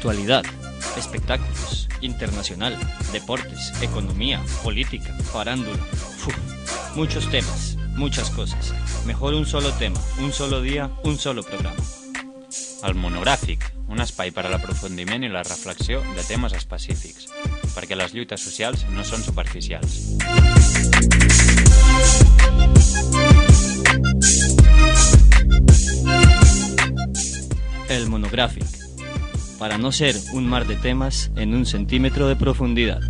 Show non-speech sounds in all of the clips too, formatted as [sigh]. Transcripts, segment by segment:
Actualidad, espectáculos, internacional, deportes, economía, política, farándula. Uf, muchos temas, muchas cosas. Mejor un solo tema, un solo dia, un solo programa. El monogràfic, un espai per a l'aprofundiment i la reflexió de temes específics, perquè les lluites socials no són superficials. El monográfico, para no ser un mar de temas en un centímetro de profundidad.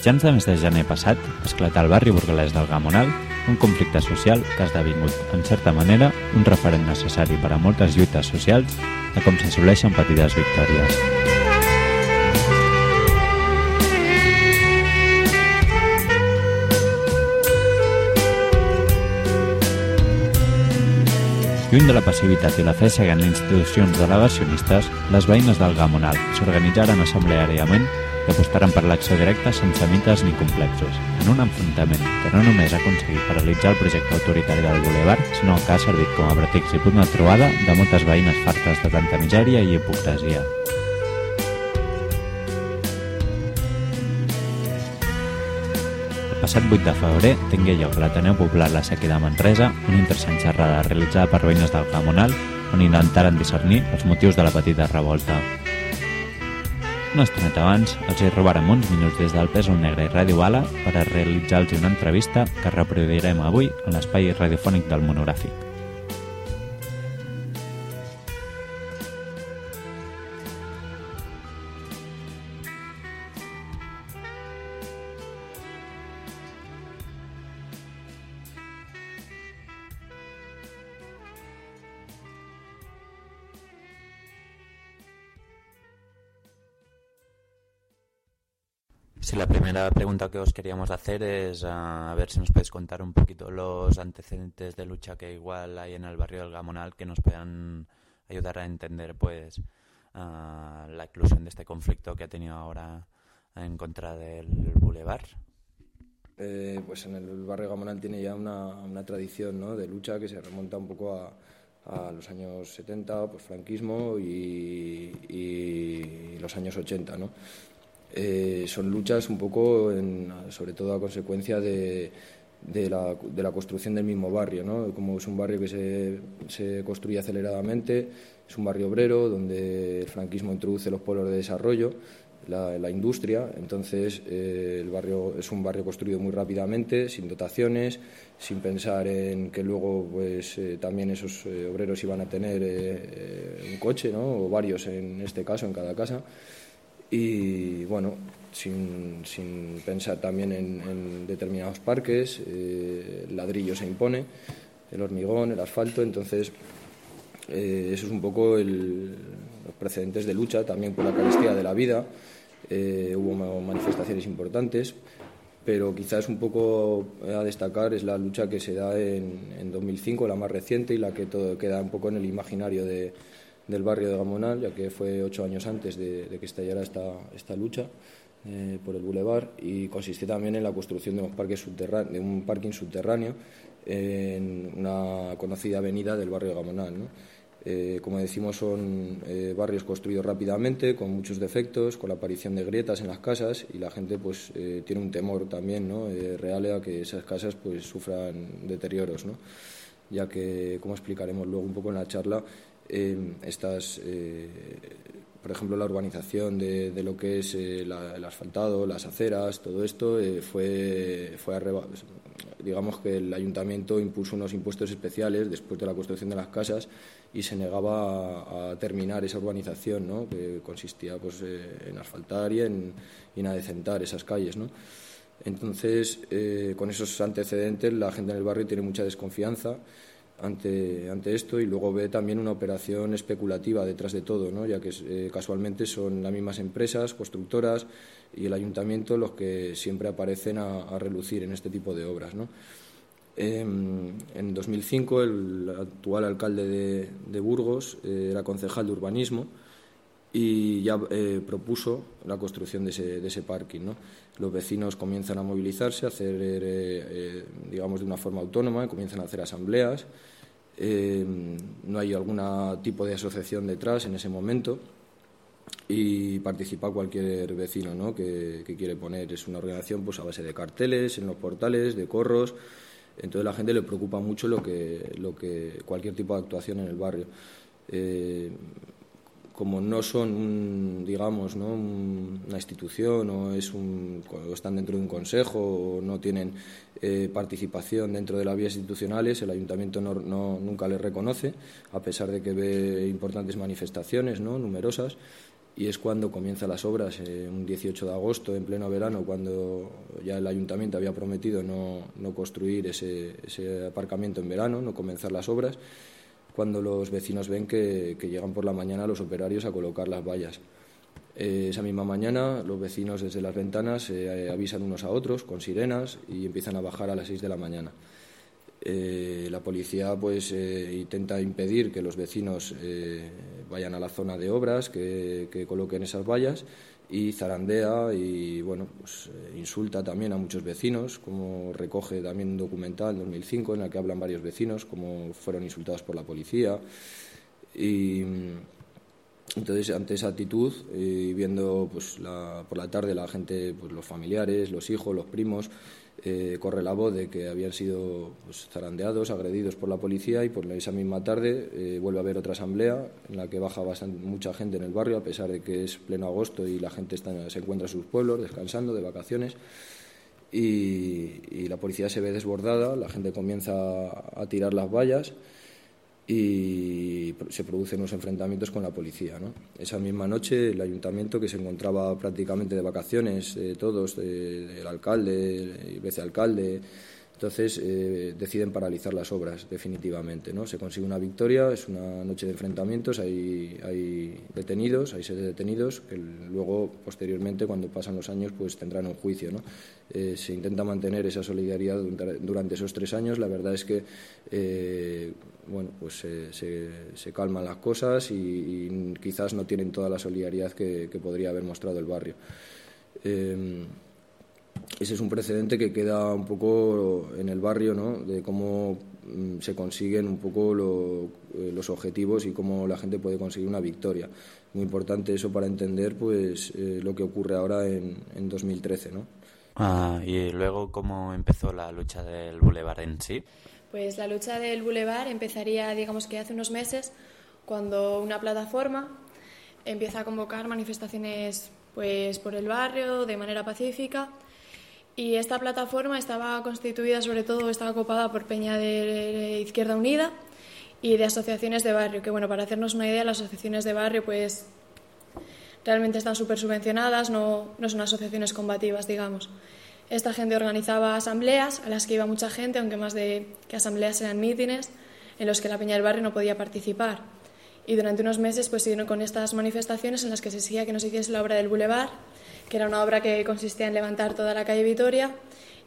Mitjans de mes de gener passat esclatà al barri burgalès del Gamonal un conflicte social que ha esdevingut, en certa manera, un referent necessari per a moltes lluites socials de com s'assoleixen petites victòries. Lluny de la passivitat i la fe seguint institucions delegacionistes, les veïnes del Gamonal s'organitzaren assembleàriament i apostaran per l'acció directa sense mites ni complexos, en un enfrontament que no només ha aconseguit paralitzar el projecte autoritari del Boulevard, sinó que ha servit com a pretext i punt de trobada de moltes veïnes fartes de tanta misèria i hipocresia. Passat 8 de febrer tingué lloc a l'Ateneu Popular La Sèquia de Manresa una interessant xerrada realitzada per veïnes del Gamonal on intentaren discernir els motius de la petita revolta. Una estoneta abans els hi robarem uns minuts des del Pèsol Negre i Ràdio Bala per a realitzar-los una entrevista que reproduirem avui en l'espai radiofònic del monogràfic. Sí, la primera pregunta que os queríamos hacer es ah, a ver si nos podéis contar un poquito los antecedentes de lucha que igual hay en el barrio del Gamonal que nos puedan ayudar a entender pues ah, la eclusión de este conflicto que ha tenido ahora en contra del Boulevard. Eh, pues en el barrio Gamonal tiene ya una, una tradición ¿no? de lucha que se remonta un poco a, a los años 70, pues franquismo y, y los años 80, ¿no? Eh, son luchas un poco, en, sobre todo a consecuencia de, de, la, de, la, construcción del mismo barrio. ¿no? Como es un barrio que se, se, construye aceleradamente, es un barrio obrero donde el franquismo introduce los polos de desarrollo, la, industria, entonces eh, el barrio es un barrio construido muy rápidamente, sin dotaciones, sin pensar en que luego pues, eh, también esos eh, obreros iban a tener un coche, ¿no? o varios en este caso, en cada casa y bueno, sin, sin pensar también en, en determinados parques, eh, el ladrillo se impone, el hormigón, el asfalto, entonces eh, eso es un poco los precedentes de lucha también por la carestía de la vida, eh, hubo manifestaciones importantes, pero quizás un poco a destacar es la lucha que se da en, en 2005, la más reciente y la que todo queda un poco en el imaginario de, del barrio de Gamonal, ya que fue ocho años antes de, que estallara esta, esta lucha eh, por el bulevar y consistía también en la construcción de, de un parking subterráneo en una conocida avenida del barrio de Gamonal. Eh, como decimos, son eh, barrios construidos rápidamente, con muchos defectos, con la aparición de grietas en las casas y la gente pues, tiene un temor también ¿no? real a que esas casas pues, sufran deterioros. ¿no? ya que, como explicaremos luego un poco en la charla, eh, estas, eh, por ejemplo, la urbanización de, de lo que es eh, la, el asfaltado, las aceras, todo esto fue, fue arreba digamos que el ayuntamiento impuso unos impuestos especiales después de la construcción de las casas y se negaba a, terminar esa urbanización, ¿no? que consistía pues, en asfaltar y en, y en adecentar esas calles. ¿no? Entonces, eh, con esos antecedentes, la gente en el barrio tiene mucha desconfianza ante, esto y luego ve también una operación especulativa detrás de todo, ¿no? ya que eh, casualmente son las mismas empresas, constructoras y el ayuntamiento los que siempre aparecen a, relucir en este tipo de obras. Em, en 2005 el actual alcalde de, Burgos eh, era concejal de urbanismo y ya eh, propuso la construcción de ese, de ese parking. ¿no? Los vecinos comienzan a movilizarse, a hacer, digamos, de una forma autónoma, comienzan a hacer asambleas eh, no hay algún tipo de asociación detrás en ese momento y participa cualquier vecino ¿no? que, quiere poner. Es una organización pues, a base de carteles, en los portales, de corros. Entonces la gente le preocupa mucho lo que, lo que cualquier tipo de actuación en el barrio. Como no son, digamos, ¿no? una institución o, es un, están dentro de un consejo o no tienen eh, participación dentro de las vías institucionales, el ayuntamiento no, nunca les reconoce, a pesar de que ve importantes manifestaciones ¿no? numerosas. Y es cuando comienzan las obras, eh, un 18 de agosto, en pleno verano, cuando ya el ayuntamiento había prometido no, no construir ese aparcamiento en verano, no comenzar las obras cuando los vecinos ven que, llegan por la mañana los operarios a colocar las vallas. Eh, esa misma mañana los vecinos desde las ventanas se eh, avisan unos a otros con sirenas y empiezan a bajar a las 6 de la mañana. Eh, la policía pues intenta impedir que los vecinos vayan a la zona de obras, que, que coloquen esas vallas y zarandea y bueno pues eh, insulta también a muchos vecinos como recoge también un documental en 2005 en el que hablan varios vecinos como fueron insultados por la policía. Y mm, entonces ante esa actitud y viendo pues por la tarde la gente pues los familiares los hijos los primos eh, corre la voz de que habían sido pues, zarandeados, agredidos por la policía y por esa misma tarde eh, vuelve a haber otra asamblea en la que baja bastante, mucha gente en el barrio, a pesar de que es pleno agosto y la gente está, se encuentra en sus pueblos descansando de vacaciones. Y, la policía se ve desbordada, la gente comienza a tirar las vallas y se producen los enfrentamientos con la policía. ¿no? Esa misma noche el ayuntamiento, que se encontraba prácticamente de vacaciones, todos, el alcalde, el vicealcalde, entonces eh, deciden paralizar las obras definitivamente. Se consigue una victoria, es una noche de enfrentamientos, hay, detenidos, hay seis detenidos que luego, posteriormente, cuando pasan los años, pues tendrán un juicio. Eh, se intenta mantener esa solidaridad durante esos tres años. La verdad es que eh, bueno, pues se, calman las cosas y, quizás no tienen toda la solidaridad que, podría haber mostrado el barrio ese es un precedente que queda un poco en el barrio, ¿no? De cómo mm, se consiguen un poco eh, los objetivos y cómo la gente puede conseguir una victoria. Muy importante eso para entender pues eh, lo que ocurre ahora en, en 2013, ¿no? Ah, y luego cómo empezó la lucha del Boulevard en sí. Pues la lucha del Boulevard empezaría, digamos que hace unos meses, cuando una plataforma empieza a convocar manifestaciones pues por el barrio de manera pacífica y esta plataforma estaba constituida sobre todo, estaba ocupada por Peña de Izquierda Unida y de asociaciones de barrio, que bueno, para hacernos una idea, las asociaciones de barrio pues realmente están súper subvencionadas, no, no son asociaciones combativas, digamos. Esta gente organizaba asambleas a las que iba mucha gente, aunque más de que asambleas eran mítines en los que la Peña del Barrio no podía participar. Y durante unos meses pues siguieron con estas manifestaciones en las que se exigía que no se hiciese la obra del Boulevard que era una obra que consistía en levantar toda la calle Vitoria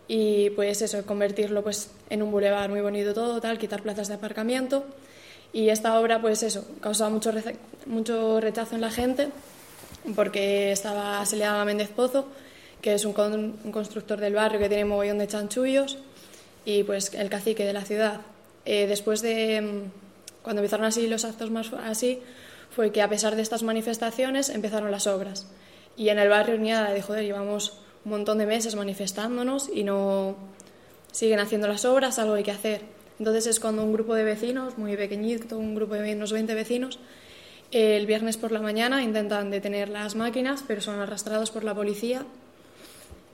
y pues eso, convertirlo pues en un bulevar muy bonito todo, tal, quitar plazas de aparcamiento. Y esta obra pues eso, causaba mucho, mucho rechazo en la gente porque estaba, daba Méndez Pozo, que es un, un constructor del barrio que tiene mogollón de chanchullos y pues el cacique de la ciudad. Eh, después de, mm, cuando empezaron así los actos más así, fue que a pesar de estas manifestaciones empezaron las obras. Y en el barrio Uniada de joder, llevamos un montón de meses manifestándonos y no siguen haciendo las obras, algo hay que hacer. Entonces es cuando un grupo de vecinos, muy pequeñito, un grupo de unos 20 vecinos, el viernes por la mañana intentan detener las máquinas, pero son arrastrados por la policía.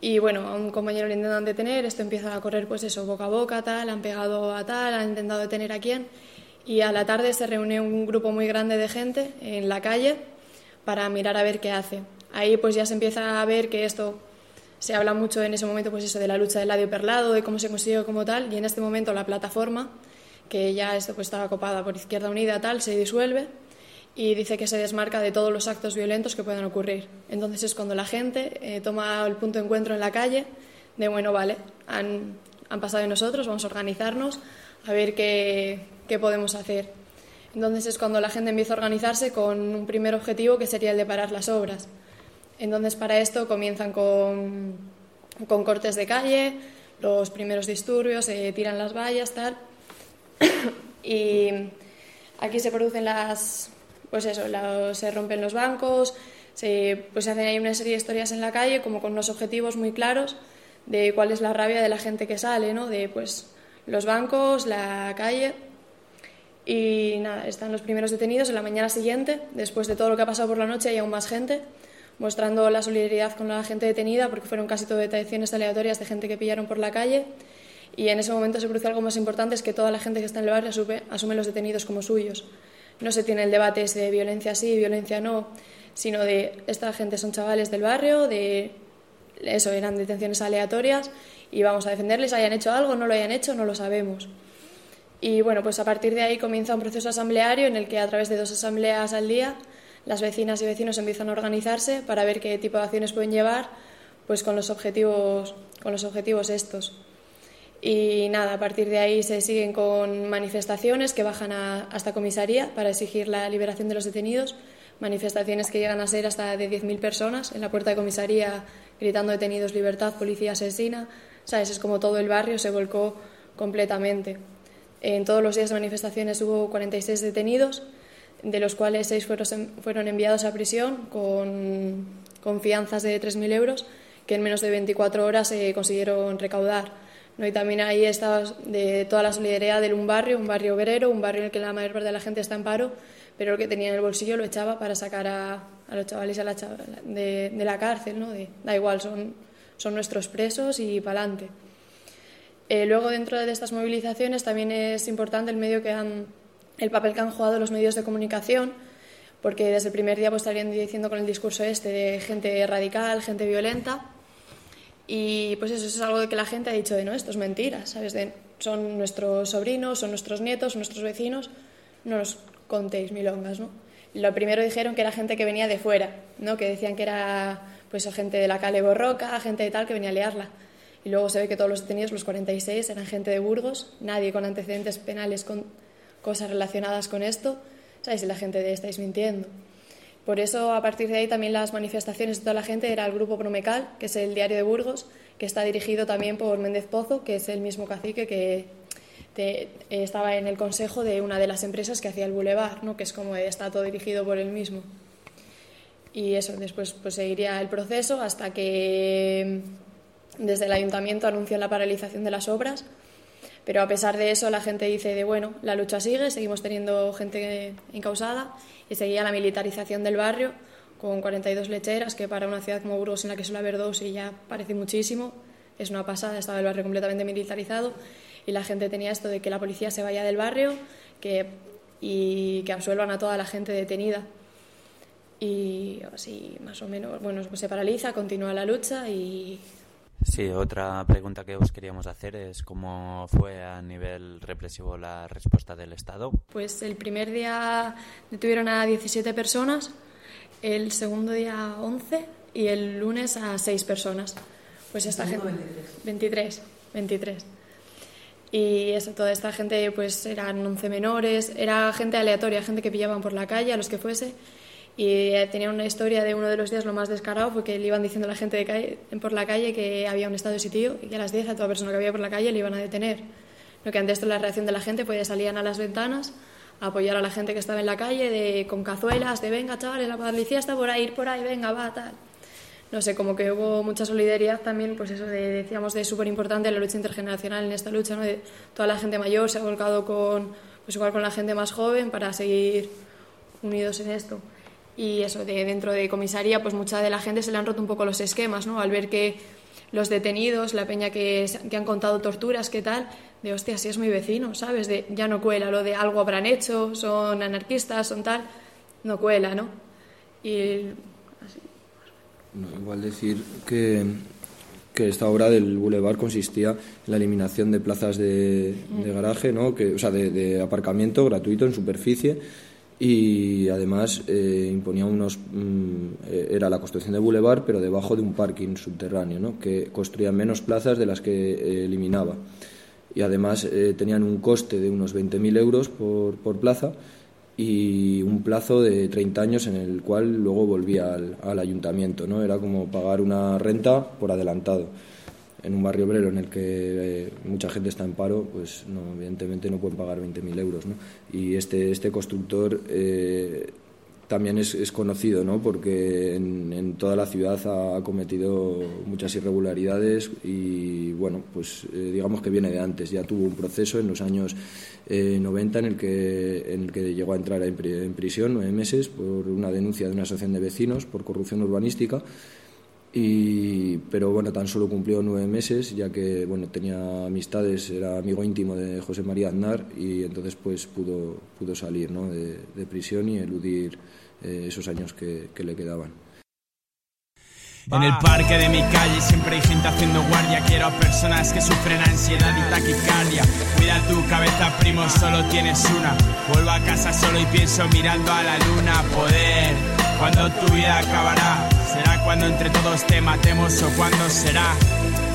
Y bueno, a un compañero le intentan detener, esto empieza a correr pues eso, boca a boca, tal, han pegado a tal, han intentado detener a quién. Y a la tarde se reúne un grupo muy grande de gente en la calle para mirar a ver qué hace. Ahí pues ya se empieza a ver que esto se habla mucho en ese momento pues eso de la lucha del ladio perlado, de cómo se consiguió como tal, y en este momento la plataforma, que ya esto pues estaba copada por Izquierda Unida, tal, se disuelve y dice que se desmarca de todos los actos violentos que puedan ocurrir. Entonces es cuando la gente eh, toma el punto de encuentro en la calle de, bueno, vale, han, han pasado de nosotros, vamos a organizarnos, a ver qué, qué podemos hacer. Entonces es cuando la gente empieza a organizarse con un primer objetivo que sería el de parar las obras. Entonces para esto comienzan con, con cortes de calle, los primeros disturbios, se tiran las vallas, tal. [coughs] y aquí se producen las, pues eso, se rompen los bancos, se, pues hacen ahí una serie de historias en la calle como con unos objetivos muy claros de cuál es la rabia de la gente que sale, ¿no? De pues los bancos, la calle. Y nada, están los primeros detenidos en la mañana siguiente, después de todo lo que ha pasado por la noche hay aún más gente mostrando la solidaridad con la gente detenida porque fueron casi todo detenciones aleatorias de gente que pillaron por la calle. Y en ese momento se produce algo más importante es que toda la gente que está en el barrio asume, asume los detenidos como suyos no se tiene el debate ese de violencia sí, violencia no, sino de esta gente son chavales del barrio, de eso eran detenciones aleatorias y vamos a defenderles, hayan hecho algo, no lo hayan hecho, no lo sabemos. Y bueno, pues a partir de ahí comienza un proceso asambleario en el que a través de dos asambleas al día las vecinas y vecinos empiezan a organizarse para ver qué tipo de acciones pueden llevar pues con los objetivos, con los objetivos estos. Y nada, a partir de ahí se siguen con manifestaciones que bajan a, hasta comisaría para exigir la liberación de los detenidos, manifestaciones que llegan a ser hasta de 10.000 personas en la puerta de comisaría gritando detenidos, libertad, policía asesina. ¿Sabes? Es como todo el barrio se volcó completamente. En todos los días de manifestaciones hubo 46 detenidos, de los cuales 6 fueron, enviados a prisión con, con fianzas de 3.000 euros que en menos de 24 horas se consiguieron recaudar. ¿No? Y también ahí está de toda la solidaridad de un barrio, un barrio obrero, un barrio en el que la mayor parte de la gente está en paro, pero el que tenía en el bolsillo lo echaba para sacar a, a los chavales a la, de, de, la cárcel, ¿no? Da igual, son, son nuestros presos y para adelante. Eh, luego, dentro de estas movilizaciones, también es importante el, medio que han, el papel que han jugado los medios de comunicación, porque desde el primer día pues, estarían diciendo con el discurso este de gente radical, gente violenta, y pues eso, es algo de que la gente ha dicho de no, esto es mentira, ¿sabes? Son nuestros sobrinos, son nuestros nietos, nuestros vecinos, no nos contéis milongas, ¿no? Lo primero dijeron que era gente que venía de fuera, ¿no? Que decían que era pues gente de la calle Borroca, gente de tal que venía a liarla. Y luego se ve que todos los detenidos, los 46, eran gente de Burgos, nadie con antecedentes penales con cosas relacionadas con esto, ¿sabes? Y la gente de estáis mintiendo. Por eso, a partir de ahí, también las manifestaciones de toda la gente era el grupo Promecal, que es el diario de Burgos, que está dirigido también por Méndez Pozo, que es el mismo cacique que estaba en el consejo de una de las empresas que hacía el Boulevard, ¿no? que es como está todo dirigido por él mismo. Y eso, después pues, seguiría el proceso hasta que desde el ayuntamiento anunció la paralización de las obras pero a pesar de eso, la gente dice de bueno, la lucha sigue, seguimos teniendo gente encausada y seguía la militarización del barrio con 42 lecheras, que para una ciudad como Burgos en la que suele haber dos y ya parece muchísimo, es una pasada, estaba el barrio completamente militarizado y la gente tenía esto de que la policía se vaya del barrio que, y que absuelvan a toda la gente detenida. Y así, más o menos, bueno, se paraliza, continúa la lucha y Sí, otra pregunta que os queríamos hacer es cómo fue a nivel represivo la respuesta del Estado. Pues el primer día detuvieron a 17 personas, el segundo día 11 y el lunes a 6 personas. Pues esta gente 23, 23. Y eso, toda esta gente pues eran 11 menores, era gente aleatoria, gente que pillaban por la calle, a los que fuese y tenía una historia de uno de los días lo más descarado fue que le iban diciendo a la gente de calle, por la calle que había un estado de sitio y que a las 10 a toda persona que había por la calle le iban a detener. Lo que ante esto la reacción de la gente de salían a las ventanas a apoyar a la gente que estaba en la calle de, con cazuelas, de venga chavales, la policía está por ahí, ir por ahí, venga, va, tal. No sé, como que hubo mucha solidaridad también, pues eso de, decíamos, de súper importante la lucha intergeneracional en esta lucha, ¿no? De toda la gente mayor se ha volcado con, pues igual con la gente más joven para seguir unidos en esto y eso, de dentro de comisaría, pues mucha de la gente se le han roto un poco los esquemas, ¿no? Al ver que los detenidos, la peña que, que han contado torturas, ¿qué tal? De hostia, si es mi vecino, ¿sabes? De ya no cuela, lo de algo habrán hecho, son anarquistas, son tal, no cuela, ¿no? Y así. igual decir que, que esta obra del Boulevard consistía en la eliminación de plazas de, garaje, ¿no? que, o sea, de, aparcamiento gratuito en superficie y además eh, imponía unos mm, eh, era la construcción de boulevard pero debajo de un parking subterráneo ¿no? que construía menos plazas de las que eh, eliminaba y además tenían un coste de unos 20.000 euros por, por plaza y un plazo de 30 años en el cual luego volvía al, ayuntamiento. ¿no? Era como pagar una renta por adelantado. En un barrio obrero en el que eh, mucha gente está en paro, pues no, evidentemente no pueden pagar 20.000 euros. ¿no? Y este, este constructor eh, también es, conocido, ¿no? porque en, en, toda la ciudad ha cometido muchas irregularidades y, bueno, pues eh, digamos que viene de antes. Ya tuvo un proceso en los años 90 eh, en el, que, en el que llegó a entrar en prisión nueve meses por una denuncia de una asociación de vecinos por corrupción urbanística. Y, pero bueno, tan solo cumplió nueve meses, ya que bueno, tenía amistades, era amigo íntimo de José María Aznar y entonces pues pudo, pudo salir ¿no? de, de prisión y eludir eh, esos años que, que le quedaban. En el parque de mi calle siempre hay gente haciendo guardia. Quiero a personas que sufren ansiedad y taquicardia. Cuida tu cabeza, primo, solo tienes una. Vuelvo a casa solo y pienso mirando a la luna. Poder, cuando tu vida acabará. Será cuando entre todos te matemos o cuando será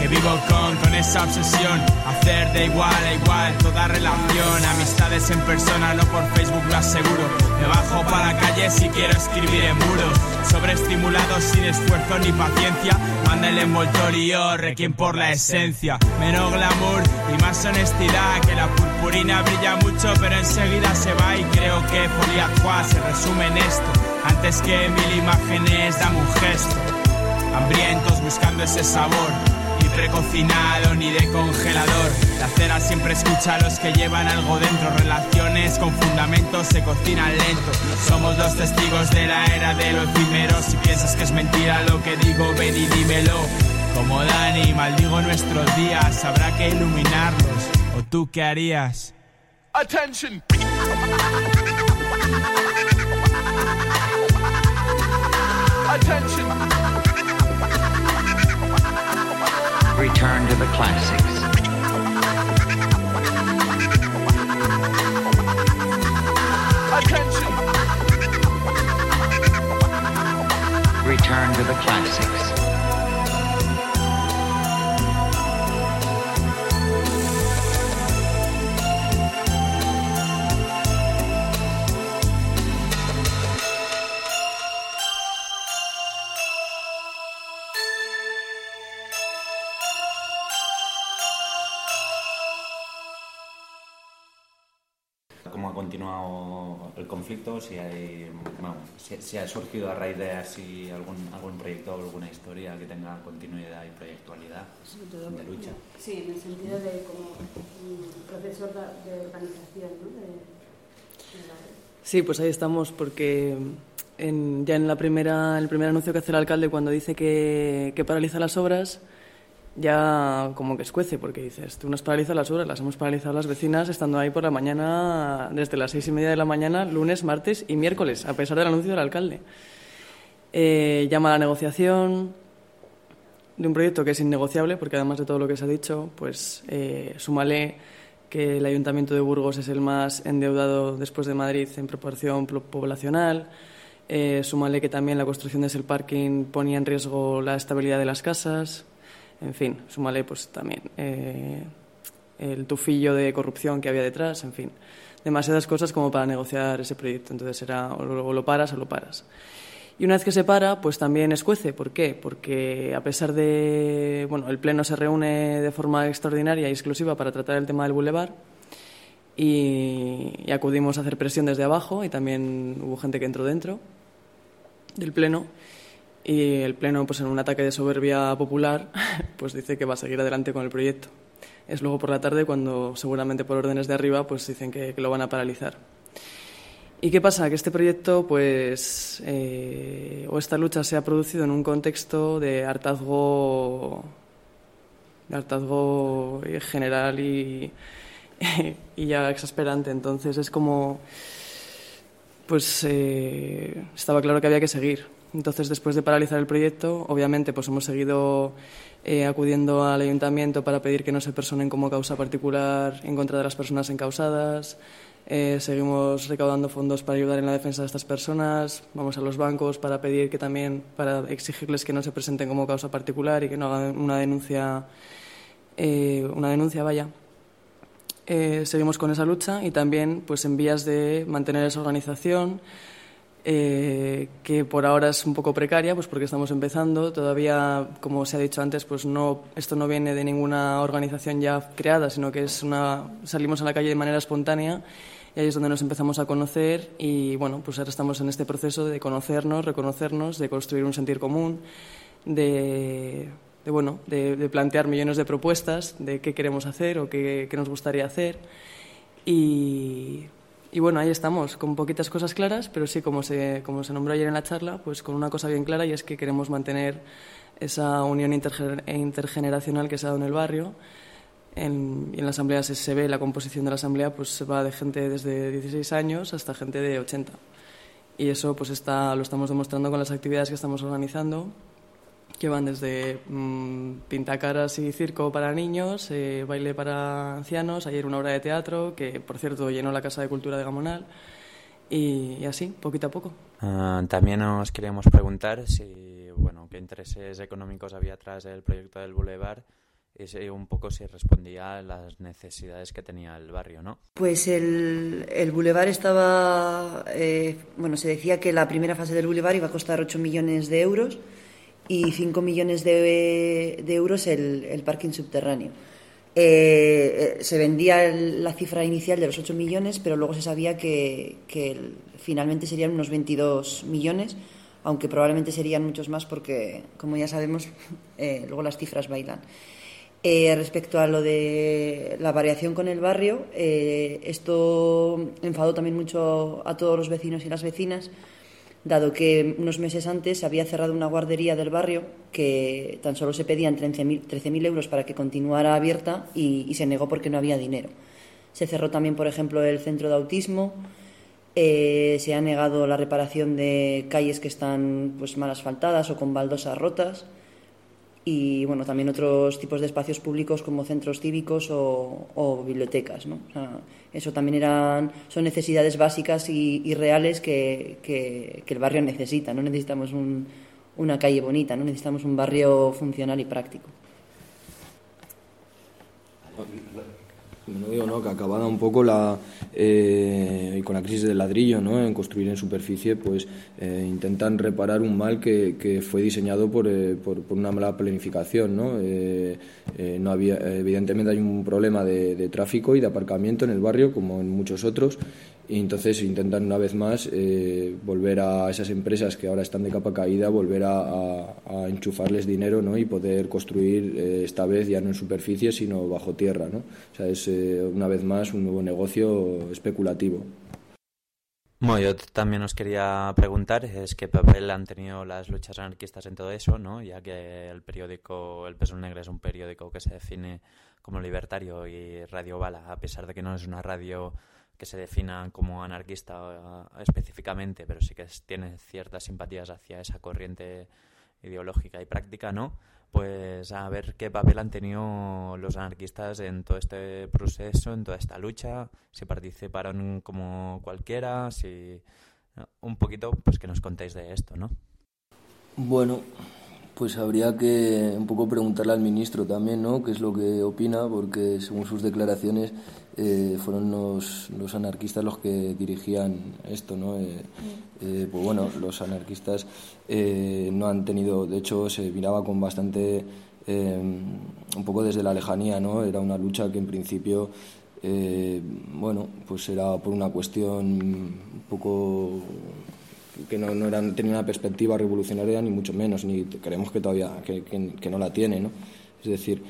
que vivo con, con esa obsesión. Hacer de igual a igual toda relación. Amistades en persona, no por Facebook, lo aseguro. Me bajo para la calle si quiero escribir en muros. Sobreestimulado sin esfuerzo ni paciencia. Manda el envoltorio, requiem por la esencia. Menos glamour y más honestidad. Que la purpurina brilla mucho, pero enseguida se va. Y creo que Folia se resume en esto. Antes que mil imágenes, dame un gesto. Hambrientos buscando ese sabor precocinado ni de congelador. La cera siempre escucha a los que llevan algo dentro. Relaciones con fundamentos se cocinan lento. Somos los testigos de la era de los primeros. Si piensas que es mentira lo que digo, ven y dímelo. Como Dani, maldigo nuestros días. Habrá que iluminarlos. ¿O tú qué harías? Attention. Attention. return to the classics. Attention! Return to the classics. Si, hay, si, ha surgido a raíz de así algún, algún proyecto o alguna historia que tenga continuidad y proyectualidad de lucha. Sí, en el sentido de como un proceso de organización, ¿no? sí, pues ahí estamos porque en, ya en la primera, el primer anuncio que hace el alcalde cuando dice que, que paraliza las obras, ya como que escuece, porque dices, tú nos paralizas las horas, las hemos paralizado las vecinas estando ahí por la mañana, desde las seis y media de la mañana, lunes, martes y miércoles, a pesar del anuncio del alcalde. Eh, llama a la negociación de un proyecto que es innegociable, porque además de todo lo que se ha dicho, pues eh, súmale que el Ayuntamiento de Burgos es el más endeudado después de Madrid en proporción poblacional, eh, súmale que también la construcción de ese parking ponía en riesgo la estabilidad de las casas, en fin, súmale pues también eh, el tufillo de corrupción que había detrás, en fin, demasiadas cosas como para negociar ese proyecto. Entonces era o lo paras o lo paras. Y una vez que se para, pues también escuece. ¿Por qué? Porque a pesar de, bueno, el Pleno se reúne de forma extraordinaria y exclusiva para tratar el tema del bulevar y, y acudimos a hacer presión desde abajo y también hubo gente que entró dentro del Pleno y el Pleno, pues en un ataque de soberbia popular, [laughs] pues dice que va a seguir adelante con el proyecto. Es luego por la tarde cuando, seguramente por órdenes de arriba, pues dicen que, lo van a paralizar. ¿Y qué pasa? Que este proyecto, pues, eh, o esta lucha se ha producido en un contexto de hartazgo, de hartazgo general y, [laughs] y ya exasperante. Entonces es como, pues, eh, estaba claro que había que seguir entonces, después de paralizar el proyecto, obviamente, pues hemos seguido eh, acudiendo al ayuntamiento para pedir que no se personen como causa particular en contra de las personas encausadas. Eh, seguimos recaudando fondos para ayudar en la defensa de estas personas. Vamos a los bancos para pedir que también, para exigirles que no se presenten como causa particular y que no hagan una denuncia, eh, una denuncia, vaya. seguimos con esa lucha y también, pues, en vías de mantener esa organización eh, que por ahora es un poco precaria, pues porque estamos empezando. Todavía, como se ha dicho antes, pues no, esto no viene de ninguna organización ya creada, sino que es una, salimos a la calle de manera espontánea y ahí es donde nos empezamos a conocer y bueno, pues ahora estamos en este proceso de conocernos, reconocernos, de construir un sentir común, de, bueno, de, plantear millones de propuestas de qué queremos hacer o qué, qué nos gustaría hacer y y bueno, ahí estamos, con poquitas cosas claras, pero sí, como se, como se nombró ayer en la charla, pues con una cosa bien clara y es que queremos mantener esa unión intergeneracional que se ha dado en el barrio. En, en la asamblea se, se, ve la composición de la asamblea, pues va de gente desde 16 años hasta gente de 80. Y eso pues está, lo estamos demostrando con las actividades que estamos organizando que van desde mmm, pintacaras y circo para niños, eh, baile para ancianos, ayer una obra de teatro que, por cierto, llenó la Casa de Cultura de Gamonal y, y así, poquito a poco. Uh, también nos queríamos preguntar si, bueno, qué intereses económicos había atrás del proyecto del Boulevard y si un poco si respondía a las necesidades que tenía el barrio, ¿no? Pues el, el Boulevard estaba, eh, bueno, se decía que la primera fase del Boulevard iba a costar 8 millones de euros y 5 millones de, euros el, el, parking subterráneo. Eh, eh, se vendía la cifra inicial de los 8 millones, pero luego se sabía que, finalmente serían unos 22 millones, aunque probablemente serían muchos más porque, como ya sabemos, [laughs] eh, luego las cifras bailan. respecto a lo de la variación con el barrio, esto enfadó también mucho a todos los vecinos y las vecinas dado que unos meses antes se había cerrado una guardería del barrio que tan solo se pedían 13.000 euros para que continuara abierta y, se negó porque no había dinero. Se cerró también, por ejemplo, el centro de autismo, eh, se ha negado la reparación de calles que están pues, mal asfaltadas o con baldosas rotas y bueno, también otros tipos de espacios públicos como centros cívicos o, bibliotecas. ¿no? eso también eran, son necesidades básicas y, reales que, que, el barrio necesita. No necesitamos una calle bonita, no necesitamos un barrio funcional y práctico. No digo, ¿no? que acabada un poco la, eh, con la crisis del ladrillo, ¿no? en construir en superficie, pues eh, intentan reparar un mal que, que fue diseñado por, eh, por, una mala planificación. ¿no? no había, evidentemente hay un problema de, tráfico y de aparcamiento en el barrio, como en muchos otros, y entonces intentan una vez más eh, volver a esas empresas que ahora están de capa caída, volver a, enchufarles dinero ¿no? y poder construir eh, esta vez ya no en superficie sino bajo tierra. ¿no? O sea, es eh, una vez más un nuevo negocio especulativo. Bueno, yo también os quería preguntar es qué papel han tenido las luchas anarquistas en todo eso, ¿no? ya que el periódico El Peso Negro es un periódico que se define como libertario y Radio Bala, a pesar de que no es una radio que se defina como anarquista eh, específicamente, pero sí que tiene ciertas simpatías hacia esa corriente ideológica y práctica, ¿no? Pues a ver qué papel han tenido los anarquistas en todo este proceso, en toda esta lucha, si participaron como cualquiera, si un poquito pues que nos contéis de esto, ¿no? Bueno, pues habría que un poco preguntarle al ministro también, ¿no? ¿Qué es lo que opina? Porque según sus declaraciones eh, fueron los, los, anarquistas los que dirigían esto, ¿no? Eh, eh, pues bueno, los anarquistas no han tenido, de hecho se miraba con bastante, un poco desde la lejanía, ¿no? Era una lucha que en principio, bueno, pues era por una cuestión un poco que no, no eran, tenía una perspectiva revolucionaria ni mucho menos, ni creemos que todavía que, que no la tiene, ¿no? Es decir,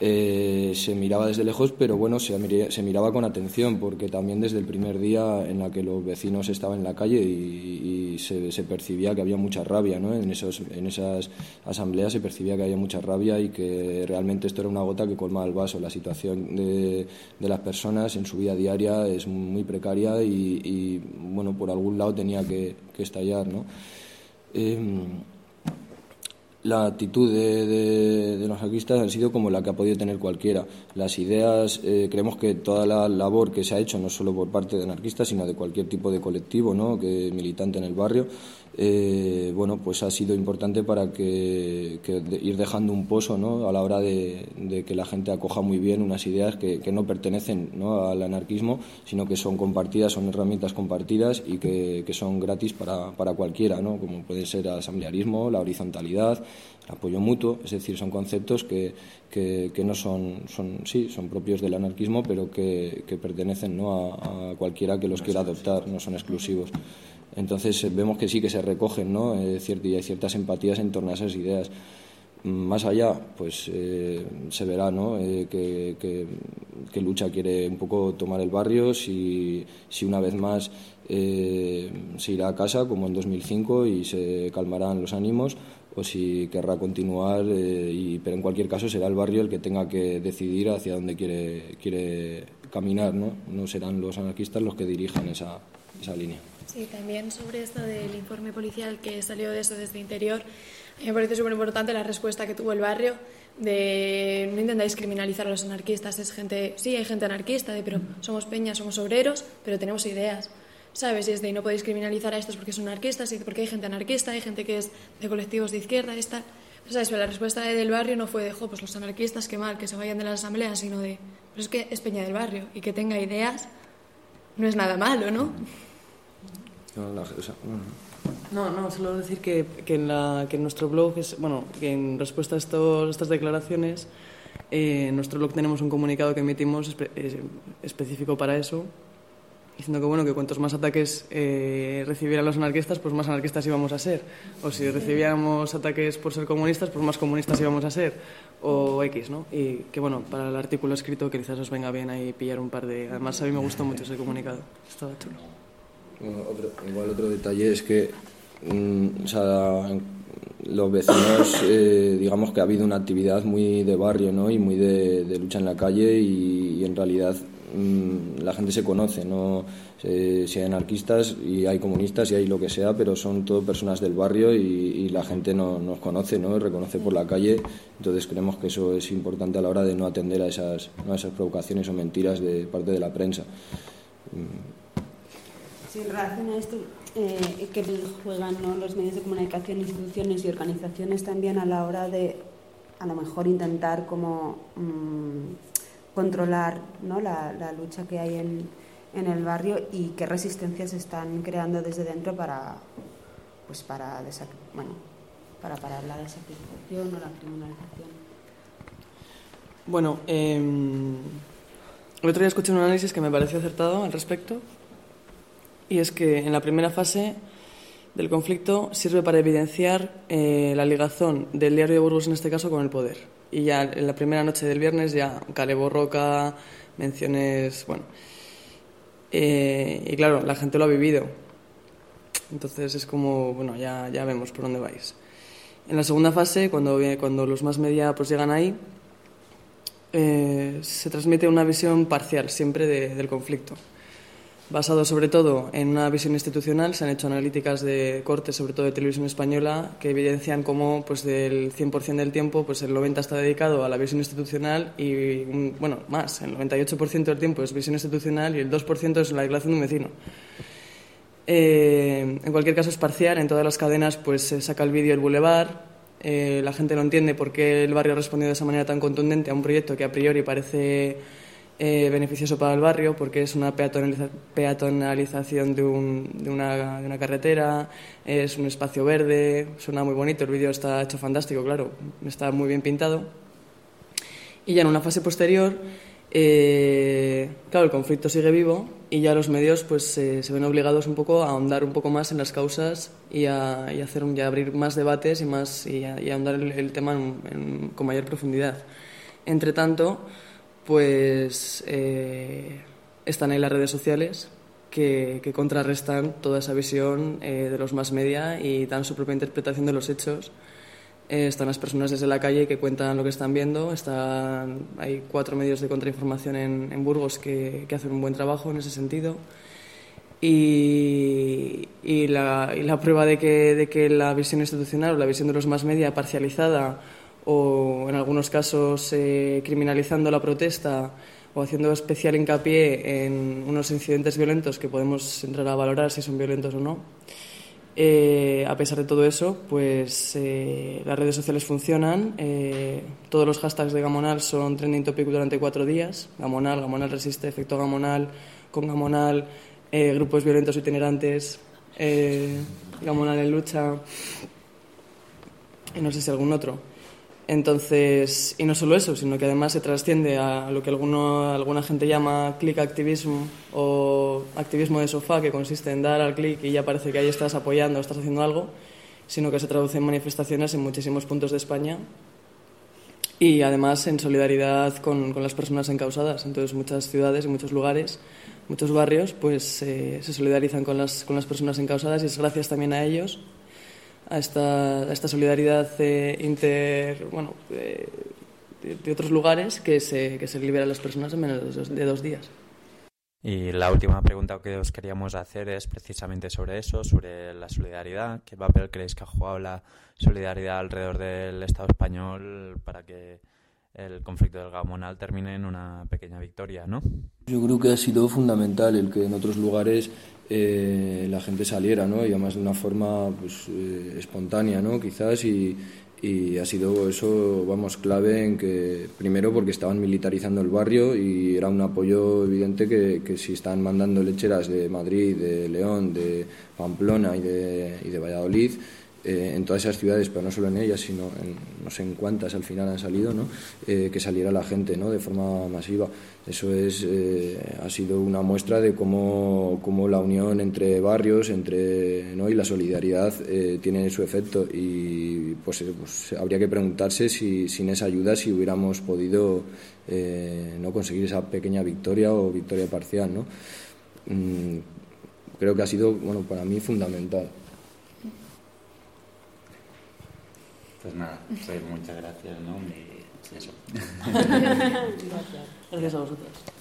eh, se miraba desde lejos, pero bueno, se, se, miraba con atención, porque también desde el primer día en la que los vecinos estaban en la calle y, se, percibía que había mucha rabia, ¿no? en, esos, en esas asambleas se percibía que había mucha rabia y que realmente esto era una gota que colmaba el vaso. La situación de, de las personas en su vida diaria es muy precaria y, bueno, por algún lado tenía que, estallar. ¿no? Em, la actitud de, los anarquistas ha sido como la que ha podido tener cualquiera. Las ideas, eh, creemos que toda la labor que se ha hecho, no solo por parte de anarquistas, sino de cualquier tipo de colectivo ¿no? que militante en el barrio, eh, bueno, pues ha sido importante para que, ir dejando un pozo ¿no? a la hora de, que la gente acoja muy bien unas ideas que, no pertenecen ¿no? al anarquismo, sino que son compartidas, son herramientas compartidas y que, son gratis para, para cualquiera, ¿no? como puede ser el asamblearismo, la horizontalidad, apoyo mutuo, es decir, son conceptos que, que, no son, son, sí, son propios del anarquismo, pero que, pertenecen ¿no? a, cualquiera que los quiera adoptar, no son exclusivos. Entonces eh, vemos que sí que se recogen, ¿no? Eh, y hay ciertas empatías en torno a esas ideas. Más allá, pues eh, se verá ¿no? que, que, Lucha quiere un poco tomar el barrio, si, si una vez más se irá a casa como en 2005 y se calmarán los ánimos o si querrá continuar, y, pero en cualquier caso será el barrio el que tenga que decidir hacia dónde quiere, quiere caminar, ¿no? no serán los anarquistas los que dirijan esa, línea. Sí, también sobre esto del informe policial que salió de eso desde interior, me parece súper importante la respuesta que tuvo el barrio de no intentáis criminalizar a los anarquistas, es gente, sí, hay gente anarquista, pero somos peñas, somos obreros, pero tenemos ideas. ¿Sabes? Y es de no podéis criminalizar a estos porque son anarquistas, y porque hay gente anarquista, hay gente que es de colectivos de izquierda, esta. ¿Sabes? Pero la respuesta del barrio no fue de, jo, pues los anarquistas, qué mal, que se vayan de las asambleas, sino de, pero es que es peña del barrio y que tenga ideas no es nada malo, ¿no? No, no, solo decir que, que, en la, que en nuestro blog, es, bueno, que en respuesta a estos, estas declaraciones, eh, en nuestro blog tenemos un comunicado que emitimos eh, específico para eso, diciendo que bueno que cuantos más ataques eh, recibieran los anarquistas, pues más anarquistas íbamos a ser. O si recibíamos ataques por ser comunistas, pues más comunistas íbamos a ser. O X, ¿no? Y que bueno, para el artículo escrito que quizás os venga bien ahí pillar un par de... Además a mí me gustó mucho ese comunicado. Estaba chulo igual otro detalle es que mm, los vecinos, eh, digamos que ha habido una actividad muy de barrio ¿no? y muy de, lucha en la calle y, en realidad mm, la gente se conoce, ¿no? si hay anarquistas y hay comunistas y hay lo que sea, pero son todo personas del barrio y, la gente no, nos conoce, ¿no? reconoce por la calle, entonces creemos que eso es importante a la hora de no atender a esas, a esas provocaciones o mentiras de parte de la prensa. Mm, Sí, en relación a esto, eh, que juegan los medios de comunicación, instituciones y organizaciones también a la hora de, a lo mejor, intentar como mm, controlar ¿no? la, lucha que hay en, en, el barrio y qué resistencias se están creando desde dentro para, pues para, bueno, para parar la desactivación o la criminalización. Bueno, em, el otro día escuché un análisis que me pareció acertado al respecto y es que en la primera fase del conflicto sirve para evidenciar eh, la ligazón del diario de Burgos en este caso con el poder. Y ya en la primera noche del viernes ya Calebo Roca, menciones, bueno. Eh, y claro, la gente lo ha vivido. Entonces es como, bueno, ya, ya vemos por dónde vais. En la segunda fase, cuando, cuando los más media pues llegan ahí, eh, se transmite una visión parcial siempre del conflicto basado sobre todo en una visión institucional. Se han hecho analíticas de corte, sobre todo de televisión española, que evidencian cómo pues, del 100% del tiempo pues, el 90% está dedicado a la visión institucional y, bueno, más, el 98% del tiempo es visión institucional y el 2% es la declaración de un vecino. Eh, en cualquier caso es parcial, en todas las cadenas pues se saca el vídeo el Boulevard, eh, la gente no entiende por qué el barrio ha respondido de esa manera tan contundente a un proyecto que a priori parece eh, beneficioso para el barrio porque es una peatonalización de, una, carretera, es un espacio verde, suena muy bonito, el vídeo está hecho fantástico, claro, está muy bien pintado. Y ya en una fase posterior, eh, claro, el conflicto sigue vivo y ya los medios pues se ven obligados un poco a ahondar un poco más en las causas y a, hacer abrir más debates y más y a, ahondar el, tema con mayor profundidad. Entre tanto, pues eh, están ahí las redes sociales que, contrarrestan toda esa visión eh, de los más media y dan su propia interpretación de los hechos. Eh, están las personas desde la calle que cuentan lo que están viendo. Están, hay cuatro medios de contrainformación en, Burgos que, hacen un buen trabajo en ese sentido. Y, y, la, y la prueba de que, de que la visión institucional, la visión de los más media parcializada o en algunos casos eh, criminalizando la protesta o haciendo especial hincapié en unos incidentes violentos que podemos entrar a valorar si son violentos o no. Eh, a pesar de todo eso, pues eh, las redes sociales funcionan. Eh, todos los hashtags de Gamonal son trending topic durante cuatro días. Gamonal, Gamonal resiste, efecto Gamonal, con Gamonal, eh, grupos violentos itinerantes, eh, Gamonal en lucha y no sé si algún otro. Entonces, y no solo eso, sino que además se trasciende a lo que alguna gente llama click activismo o activismo de sofá, que consiste en dar al clic y ya parece que ahí estás apoyando, estás haciendo algo, sino que se traduce en manifestaciones en muchísimos puntos de España y además en solidaridad con, las personas encausadas. Entonces, muchas ciudades muchos lugares, muchos barrios, pues eh, se solidarizan con las, con las personas encausadas y es gracias también a ellos a esta, a esta solidaridad eh, inter, bueno, eh, de, de, otros lugares que se, que se libera a las personas en menos de dos, de dos días. Y la última pregunta que os queríamos hacer es precisamente sobre eso, sobre la solidaridad. ¿Qué papel creéis que ha jugado la solidaridad alrededor del Estado español para que el conflicto del Gamonal termine en una pequeña victoria, ¿no? Yo creo que ha sido fundamental el que en otros lugares eh, la gente saliera, ¿no? Y además de una forma pues, eh, espontánea, ¿no? Quizás y, y ha sido eso, vamos, clave en que, primero porque estaban militarizando el barrio y era un apoyo evidente que, que si están mandando lecheras de Madrid, de León, de Pamplona y de, y de Valladolid, eh, en todas esas ciudades, pero no solo en ellas, sino en no sé en cuántas al final han salido, ¿no? Eh, que saliera la gente ¿no? de forma masiva. Eso es, eh, ha sido una muestra de cómo, cómo, la unión entre barrios entre, ¿no? y la solidaridad eh, tiene su efecto. Y pues, pues, habría que preguntarse si sin esa ayuda si hubiéramos podido no conseguir esa pequeña victoria o victoria parcial. ¿no? Mm, creo que ha sido bueno, para mí fundamental. Pues nada, pues muchas gracias, ¿no? Y eso. [laughs] [laughs] gracias a vosotros.